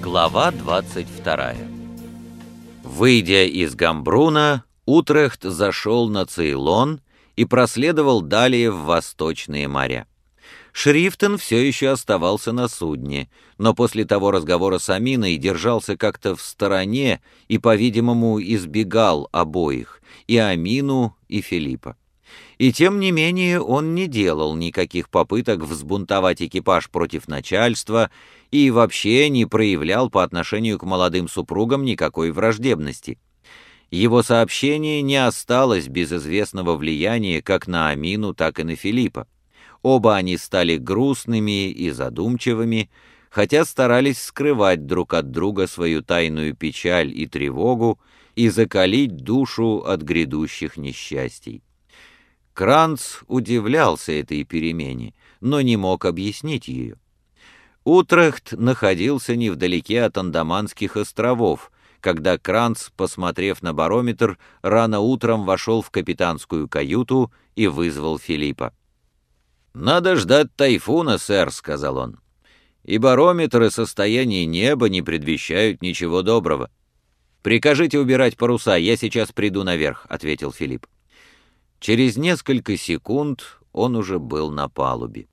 Глава 22 Выйдя из Гамбруна, Утрехт зашел на Цейлон и проследовал далее в Восточные моря. Шрифтен все еще оставался на судне, но после того разговора с Аминой держался как-то в стороне и, по-видимому, избегал обоих, и Амину, и Филиппа. И тем не менее он не делал никаких попыток взбунтовать экипаж против начальства и вообще не проявлял по отношению к молодым супругам никакой враждебности. Его сообщение не осталось без известного влияния как на Амину, так и на Филиппа. Оба они стали грустными и задумчивыми, хотя старались скрывать друг от друга свою тайную печаль и тревогу и закалить душу от грядущих несчастий. Кранц удивлялся этой перемене, но не мог объяснить ее. Утрехт находился невдалеке от Андаманских островов, когда Кранц, посмотрев на барометр, рано утром вошел в капитанскую каюту и вызвал Филиппа. «Надо ждать тайфуна, сэр», — сказал он. «И барометр и состояние неба не предвещают ничего доброго». «Прикажите убирать паруса, я сейчас приду наверх», — ответил Филипп. Через несколько секунд он уже был на палубе.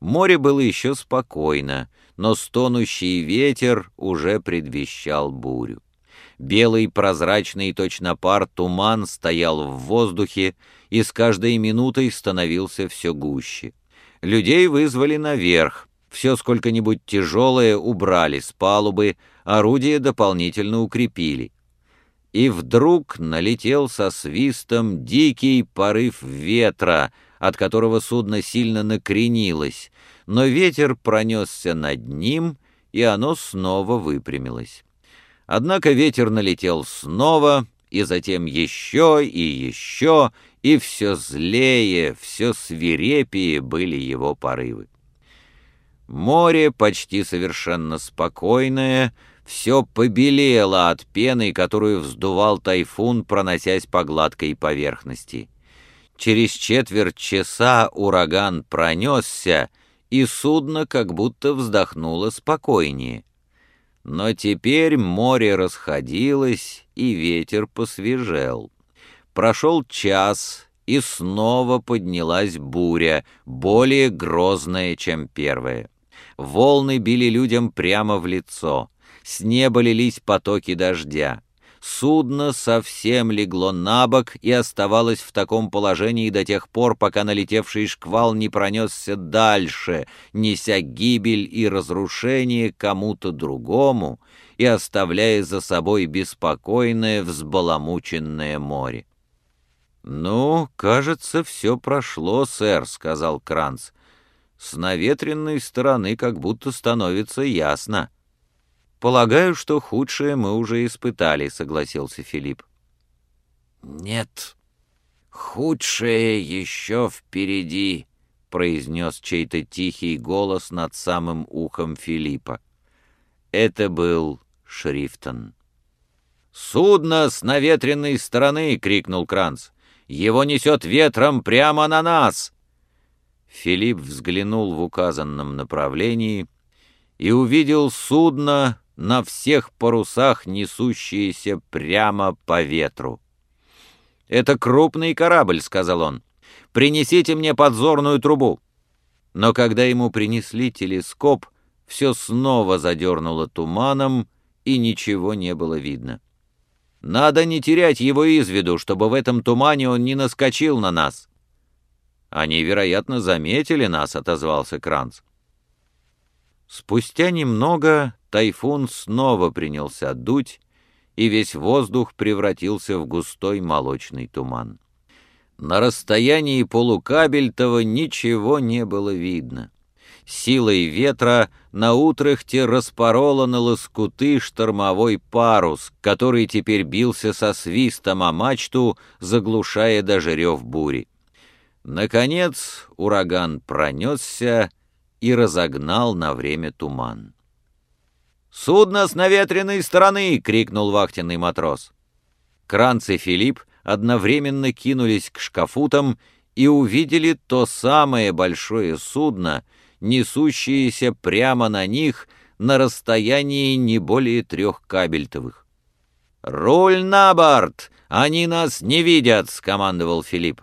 Море было еще спокойно, но стонущий ветер уже предвещал бурю. Белый прозрачный точно пар туман стоял в воздухе и с каждой минутой становился все гуще. Людей вызвали наверх, все сколько-нибудь тяжелое убрали с палубы, орудия дополнительно укрепили и вдруг налетел со свистом дикий порыв ветра, от которого судно сильно накренилось, но ветер пронесся над ним, и оно снова выпрямилось. Однако ветер налетел снова, и затем еще и еще, и все злее, все свирепее были его порывы. Море, почти совершенно спокойное, все побелело от пены, которую вздувал тайфун, проносясь по гладкой поверхности. Через четверть часа ураган пронесся, и судно как будто вздохнуло спокойнее. Но теперь море расходилось, и ветер посвежел. Прошел час, и снова поднялась буря, более грозная, чем первая. Волны били людям прямо в лицо с неба лились потоки дождя. Судно совсем легло на бок и оставалось в таком положении до тех пор, пока налетевший шквал не пронесся дальше, неся гибель и разрушение кому-то другому и оставляя за собой беспокойное, взбаламученное море. «Ну, кажется, все прошло, сэр», — сказал Кранц. «С наветренной стороны как будто становится ясно». «Полагаю, что худшее мы уже испытали», — согласился Филипп. «Нет, худшее еще впереди», — произнес чей-то тихий голос над самым ухом Филиппа. Это был Шрифтон. «Судно с наветренной стороны!» — крикнул Кранц. «Его несет ветром прямо на нас!» Филипп взглянул в указанном направлении и увидел судно, на всех парусах, несущиеся прямо по ветру. «Это крупный корабль», — сказал он. «Принесите мне подзорную трубу». Но когда ему принесли телескоп, все снова задернуло туманом, и ничего не было видно. «Надо не терять его из виду, чтобы в этом тумане он не наскочил на нас». «Они, вероятно, заметили нас», — отозвался Кранц. Спустя немного тайфун снова принялся дуть, и весь воздух превратился в густой молочный туман. На расстоянии полукабельтова ничего не было видно. Силой ветра на утрахте распорола на лоскуты штормовой парус, который теперь бился со свистом о мачту, заглушая даже рев бури. Наконец ураган пронесся и разогнал на время туман. «Судно с наветренной стороны!» — крикнул вахтенный матрос. Кранц и Филипп одновременно кинулись к шкафутам и увидели то самое большое судно, несущееся прямо на них на расстоянии не более трех кабельтовых. «Руль на борт! Они нас не видят!» — скомандовал Филипп.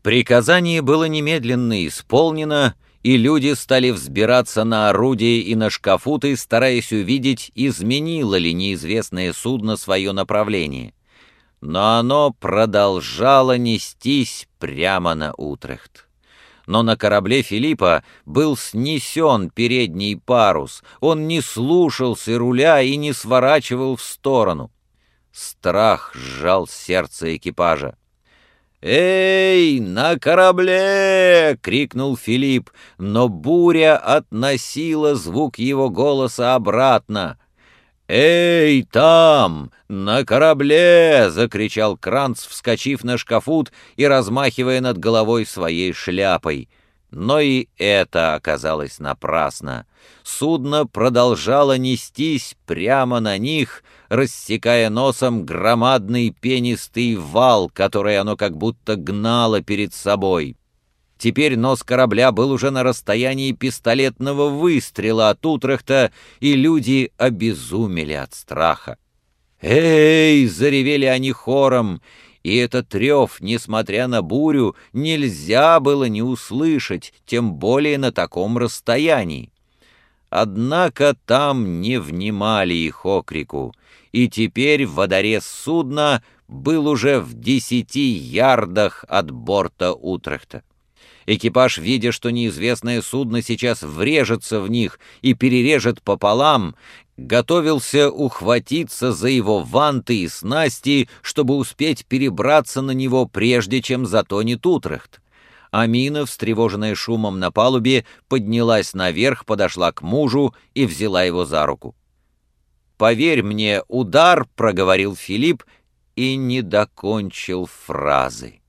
Приказание было немедленно исполнено, и люди стали взбираться на орудия и на шкафуты, стараясь увидеть, изменило ли неизвестное судно свое направление. Но оно продолжало нестись прямо на Утрехт. Но на корабле Филиппа был снесен передний парус, он не слушался руля и не сворачивал в сторону. Страх сжал сердце экипажа. «Эй, на корабле!» — крикнул Филипп, но буря относила звук его голоса обратно. «Эй, там, на корабле!» — закричал Кранц, вскочив на шкафут и размахивая над головой своей шляпой. Но и это оказалось напрасно. Судно продолжало нестись прямо на них, рассекая носом громадный пенистый вал, который оно как будто гнало перед собой. Теперь нос корабля был уже на расстоянии пистолетного выстрела от Утрехта, и люди обезумели от страха. «Эй!» — заревели они хором, и этот рев, несмотря на бурю, нельзя было не услышать, тем более на таком расстоянии. Однако там не внимали их окрику, и теперь водорез судна был уже в десяти ярдах от борта Утрехта. Экипаж, видя, что неизвестное судно сейчас врежется в них и перережет пополам, готовился ухватиться за его ванты и снасти, чтобы успеть перебраться на него, прежде чем затонет Утрехт. Амина, встревоженная шумом на палубе, поднялась наверх, подошла к мужу и взяла его за руку. «Поверь мне, удар», — проговорил Филипп и не докончил фразы.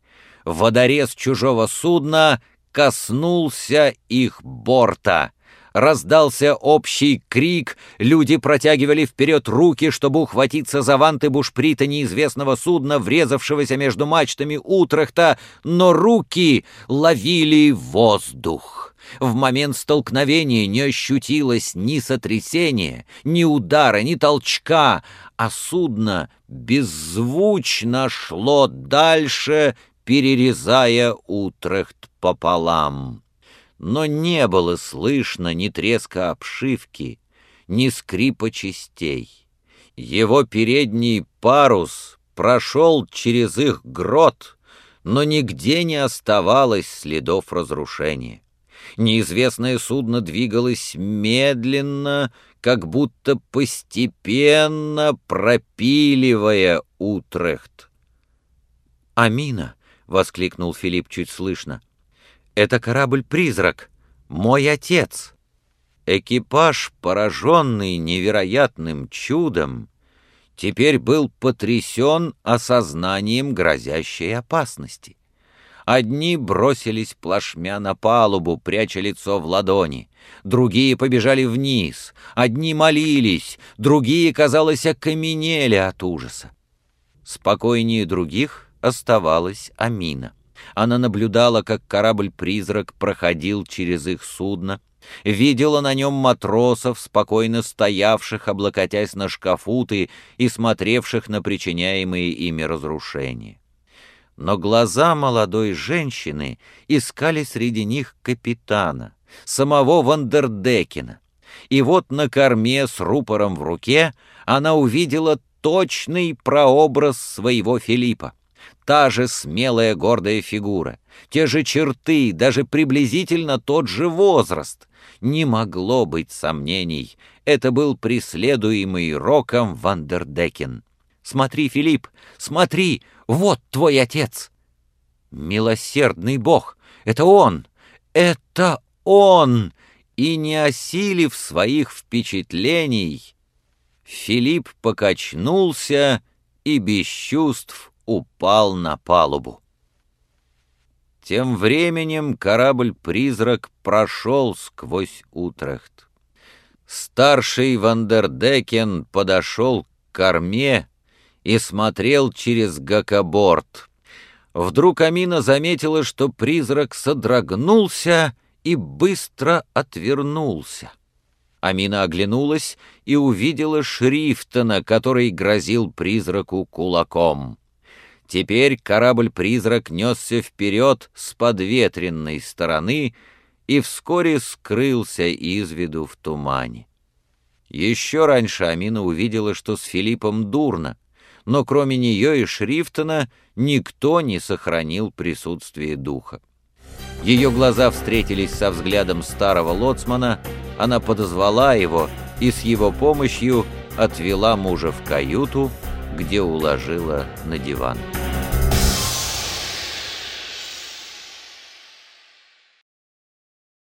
Водорез чужого судна коснулся их борта — раздался общий крик, люди протягивали вперед руки, чтобы ухватиться за ванты бушприта неизвестного судна, врезавшегося между мачтами Утрехта, но руки ловили воздух. В момент столкновения не ощутилось ни сотрясения, ни удара, ни толчка, а судно беззвучно шло дальше, перерезая Утрехт пополам но не было слышно ни треска обшивки, ни скрипа частей. Его передний парус прошел через их грот, но нигде не оставалось следов разрушения. Неизвестное судно двигалось медленно, как будто постепенно пропиливая Утрехт. «Амина!» — воскликнул Филипп чуть слышно. Это корабль-призрак, мой отец. Экипаж, пораженный невероятным чудом, теперь был потрясен осознанием грозящей опасности. Одни бросились плашмя на палубу, пряча лицо в ладони, другие побежали вниз, одни молились, другие, казалось, окаменели от ужаса. Спокойнее других оставалась Амина. Она наблюдала, как корабль-призрак проходил через их судно, видела на нем матросов, спокойно стоявших, облокотясь на шкафуты и смотревших на причиняемые ими разрушения. Но глаза молодой женщины искали среди них капитана, самого Вандердекена. И вот на корме с рупором в руке она увидела точный прообраз своего Филиппа та же смелая гордая фигура, те же черты, даже приблизительно тот же возраст. Не могло быть сомнений, это был преследуемый роком Вандердекен. «Смотри, Филипп, смотри, вот твой отец!» «Милосердный бог, это он, это он!» И не осилив своих впечатлений, Филипп покачнулся и без чувств упал на палубу. Тем временем корабль-призрак прошел сквозь Утрехт. Старший Вандердекен подошел к корме и смотрел через гакоборд. Вдруг Амина заметила, что призрак содрогнулся и быстро отвернулся. Амина оглянулась и увидела Шрифтона, который грозил призраку кулаком. Теперь корабль-призрак несся вперед с подветренной стороны и вскоре скрылся из виду в тумане. Еще раньше Амина увидела, что с Филиппом дурно, но кроме нее и Шрифтона никто не сохранил присутствие духа. Ее глаза встретились со взглядом старого лоцмана, она подозвала его и с его помощью отвела мужа в каюту, где уложила на диван.